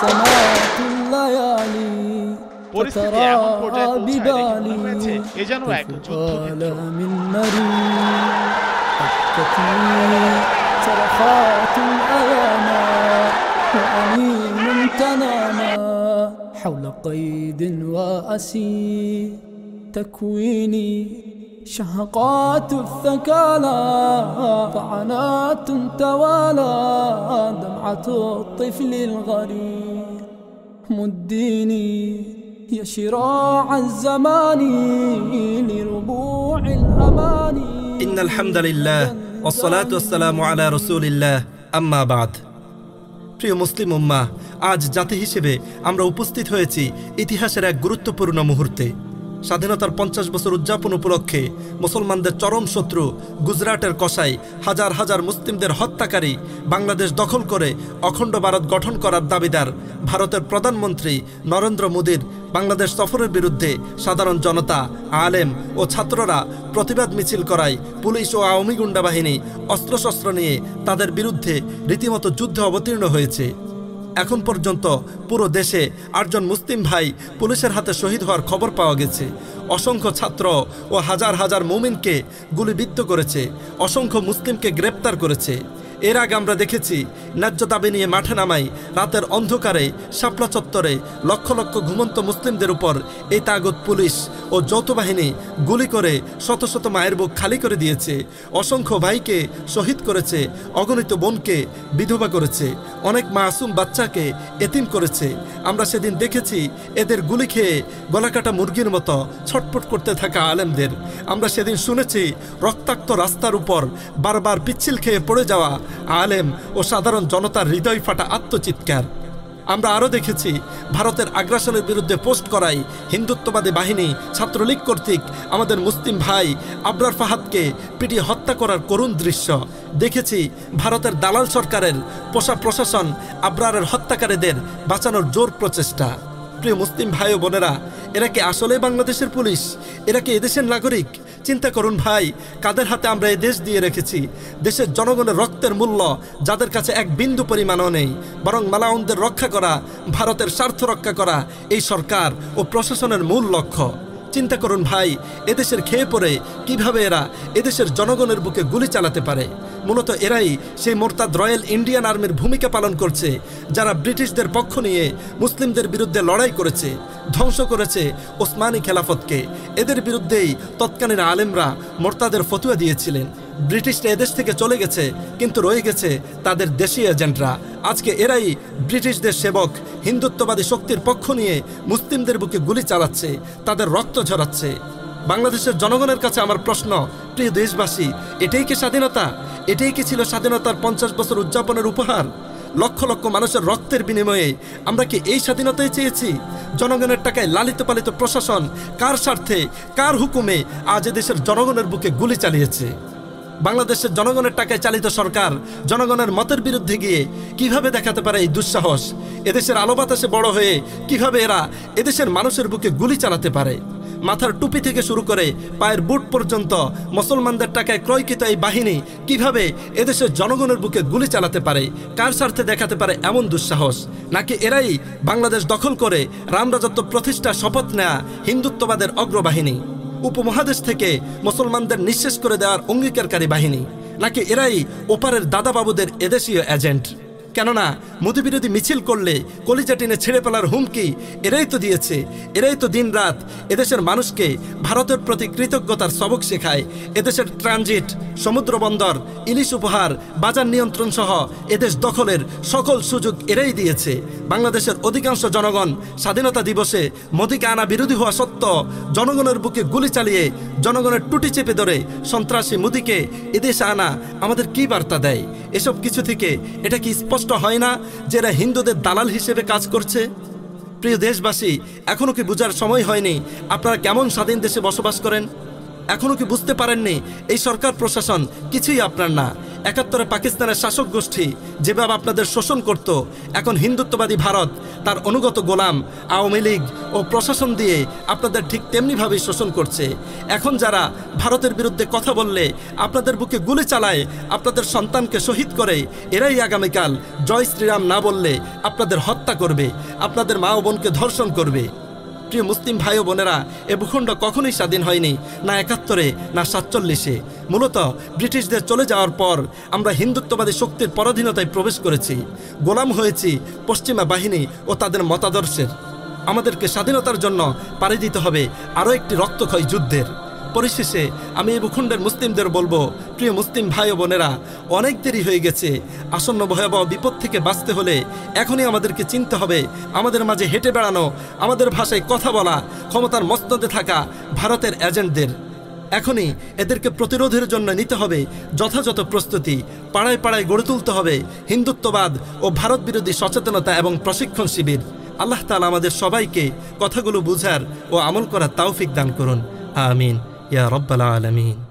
سماء الليالي ترى ببالي تفقال من مريض أحكتني صرخات وأني من تنام حول قيد وأسير تكويني شهقات الثكالى طعنات توالى دمعة الطفل الغريب مديني يا شراع الزمان لربوع الأماني إن الحمد لله والصلاة والسلام على رسول الله أما بعد প্রিয় মুসলিম উম্মা আজ জাতি হিসেবে আমরা উপস্থিত হয়েছি ইতিহাসের এক গুরুত্বপূর্ণ মুহূর্তে স্বাধীনতার পঞ্চাশ বছর উদযাপন উপলক্ষে মুসলমানদের চরম শত্রু গুজরাটের কসাই হাজার হাজার মুসলিমদের হত্যাকারী বাংলাদেশ দখল করে অখণ্ড ভারত গঠন করার দাবিদার ভারতের প্রধানমন্ত্রী নরেন্দ্র মোদীর বাংলাদেশ সফরের বিরুদ্ধে সাধারণ জনতা, আলেম ও ছাত্ররা প্রতিবাদ মিছিল করায় পুলিশ ও আওয়ামী গুন্ডা বাহিনী অস্ত্রশস্ত্র নিয়ে তাদের বিরুদ্ধে রীতিমতো যুদ্ধে অবতীর্ণ হয়েছে। এখন পর্যন্ত পুরো দেশে আটজন মুসলিম ভাই পুলিশের হাতে শহীদ হওয়ার খবর পাওয়া গেছে। অসংখ্য ছাত্র ও হাজার হাজার মুমিনকে গুলিবিদ্ধ করেছে। অসংখ্য মুসলিমকে গ্রেপ্তার করেছে। এর আগে আমরা দেখেছি, ন্যায্য দাবি নিয়ে মাঠে নামাই, রাতের অন্ধকারে, শাপলা চত্বরে, লক্ষ লক্ষ ঘুমন্ত মুসলিমদের উপর এই তাগত পুলিশ ও যৌথ বাহিনী গুলি করে শত শত মায়ের বুক খালি করে দিয়েছে। অসংখ্য ভাইকে শহীদ করেছে, অগণিত বোনকে বিধবা করেছে, অনেক মাসুম বাচ্চাকে এতিম করেছে। আমরা সেদিন দেখেছি, এদের গুলি খেয়ে গলাকাটা মুরগির মতো ছটফট করতে থাকা আলেমদের। আমরা সেদিন শুনেছি, রক্তাক্ত রাস্তার উপর বারবার পিচ্ছিল খেয়ে পড়ে যাওয়া আলেম ও সাধারণ জনতার হৃদয় ফাটা আত্মচিৎকার। আমরা আরও দেখেছি, ভারতের আগ্রাসনের বিরুদ্ধে পোস্ট করাই হিন্দুত্ববাদী বাহিনী, ছাত্রলীগ কর্তৃক আমাদের মুসলিম ভাই আবরার ফাহাদকে পিটিয়ে হত্যা করার করুণ দৃশ্য। দেখেছি, ভারতের দালাল সরকারের পোষা প্রশাসন আবরারের হত্যাকারীদের বাঁচানোর জোর প্রচেষ্টা। প্রিয় মুসলিম ভাই ও বোনেরা, এরা কি আসলে বাংলাদেশের পুলিশ? এরা কি এদেশের নাগরিক? চিন্তা করুন ভাই, কাদের হাতে আমরা এই দেশ দিয়ে রেখেছি? দেশের জনগণের রক্তের মূল্য যাদের কাছে এক বিন্দু পরিমাণও নেই, বরং মালাউনদের রক্ষা করা, ভারতের স্বার্থ রক্ষা করা, এই সরকার ও প্রশাসনের মূল লক্ষ্য। চিন্তা করুন ভাই, এদেশের খেয়ে পড়ে কীভাবে এরা এদেশের জনগণের বুকে গুলি চালাতে পারে? মূলত এরাই সেই মোরতাদ রয়্যাল ইন্ডিয়ান আর্মির ভূমিকা পালন করছে, যারা ব্রিটিশদের পক্ষ নিয়ে মুসলিমদের বিরুদ্ধে লড়াই করেছে, ধ্বংস করেছে ওসমানী খেলাফতকে। এদের বিরুদ্ধেই তৎকালীন আলেমরা মোরতাদের ফতুয়া দিয়েছিলেন। ব্রিটিশরা এদেশ থেকে চলে গেছে, কিন্তু রয়ে গেছে তাদের দেশি এজেন্টরা। আজকে এরাই ব্রিটিশদের সেবক, হিন্দুত্ববাদী শক্তির পক্ষ নিয়ে মুসলিমদের বুকে গুলি চালাচ্ছে, তাদের রক্ত ঝরাচ্ছে। বাংলাদেশের জনগণের কাছে আমার প্রশ্ন, প্রিয় দেশবাসী, এটাই কি স্বাধীনতা? এটাই কি ছিল স্বাধীনতার পঞ্চাশ বছর উদযাপনের উপহার? লক্ষ লক্ষ মানুষের রক্তের বিনিময়ে আমরা কি এই স্বাধীনতাই চেয়েছি? জনগণের টাকায় লালিত পালিত প্রশাসন কার স্বার্থে, কার হুকুমে আজ দেশের জনগণের বুকে গুলি চালিয়েছে? বাংলাদেশের জনগণের টাকায় চালিত সরকার জনগণের মতের বিরুদ্ধে গিয়ে কীভাবে দেখাতে পারে এই দুঃসাহস? এদেশের আলো বাতাসে বড় হয়ে কীভাবে এরা এদেশের মানুষের বুকে গুলি চালাতে পারে? মাথার টুপি থেকে শুরু করে পায়ের বুট পর্যন্ত মুসলমানদের টাকায় ক্রয়কৃত এই বাহিনী কীভাবে এদেশের জনগণের বুকে গুলি চালাতে পারে, কার স্বার্থে দেখাতে পারে এমন দুঃসাহস? নাকি এরাই বাংলাদেশ দখল করে রামরাজত্ব প্রতিষ্ঠার শপথ নেয়া হিন্দুত্ববাদের অগ্রবাহিনী? উপমহাদেশ থেকে মুসলমানদের নিঃশেষ করে দেওয়ার অঙ্গীকারকারী বাহিনী? নাকি এরাই ওপারের দাদাবাবুদের এদেশীয় এজেন্ট? কেননা মোদীবিরোধী মিছিল করলে কলিজা টেনে ছেড়ে ফেলার হুমকি এরাই তো দিয়েছে। এরাই তো দিনরাত এদেশের মানুষকে ভারতের প্রতি কৃতজ্ঞতার সবক শেখায়। এদেশের ট্রানজিট, সমুদ্র বন্দর, ইলিশ উপহার, বাজার নিয়ন্ত্রণ সহ এদেশ দখলের সকল সুযোগ এরাই দিয়েছে। বাংলাদেশের অধিকাংশ জনগণ স্বাধীনতা দিবসে মোদীকে আনা বিরোধী হওয়া সত্ত্বেও জনগণের বুকে গুলি চালিয়ে জনগণের টুটি চেপে ধরে সন্ত্রাসী মোদীকে এদেশে আনা আমাদের কি বার্তা দেয়? এসব কিছু থেকে এটা কি স্পষ্ট হয় না যে এরা হিন্দুদের দালাল হিসেবে কাজ করছে? প্রিয় দেশবাসী এখনও কি বোঝার সময় হয়নি আপনারা কেমন স্বাধীন দেশে বসবাস করেন? এখনও কি বুঝতে পারেননি? এই সরকার প্রশাসন কিছুই আপনার না। একাত্তরে পাকিস্তানের শাসক গোষ্ঠী যেভাবে আপনাদের শোষণ করত, এখন হিন্দুত্ববাদী ভারত, তার অনুগত গোলাম, আওয়ামী লীগ ও প্রশাসন দিয়ে আপনাদের ঠিক তেমনিভাবেই শোষণ করছে। এখন যারা ভারতের বিরুদ্ধে কথা বললে, আপনাদের বুকে গুলি চালায়, আপনাদের সন্তানকে শহীদ করে, এরাই আগামীকাল জয় শ্রীরাম না বললে আপনাদের হত্যা করবে, আপনাদের মা ও বোনকে ধর্ষণ করবে। প্রিয় মুসলিম ভাই ও বোনেরা, এ ভূখণ্ড কখনোই স্বাধীন হয়নি, না একাত্তরে, না সাতচল্লিশে। মূলত ব্রিটিশদের চলে যাওয়ার পর আমরা হিন্দুত্ববাদী শক্তির পরাধীনতায় প্রবেশ করেছি, গোলাম হয়েছি পশ্চিমা বাহিনী ও তাদের মতাদর্শের। আমাদেরকে স্বাধীনতার জন্য পাড়ি দিতে হবে আরও একটি রক্তক্ষয় যুদ্ধের। পরিশেষে আমি এই ভূখণ্ডের মুসলিমদের বলব, প্রিয় মুসলিম ভাই ও বোনেরা, অনেক দেরি হয়ে গেছে। আসন্ন ভয়াবহ বিপদ থেকে বাঁচতে হলে এখনই আমাদেরকে চিনতে হবে, আমাদের মাঝে হেঁটে বেড়ানো, আমাদের ভাষায় কথা বলা, ক্ষমতার মস্তদে থাকা ভারতের এজেন্টদের। এখনই এদেরকে প্রতিরোধের জন্য নিতে হবে যথাযথ প্রস্তুতি, পাড়ায় পাড়ায় গড়ে তুলতে হবে হিন্দুত্ববাদ ও ভারত বিরোধী সচেতনতা এবং প্রশিক্ষণ শিবির। আল্লাহ তালা আমাদের সবাইকে কথাগুলো বুঝার ও আমল করার তাওফিক দান করুন। আমিন। يا رب العالمين.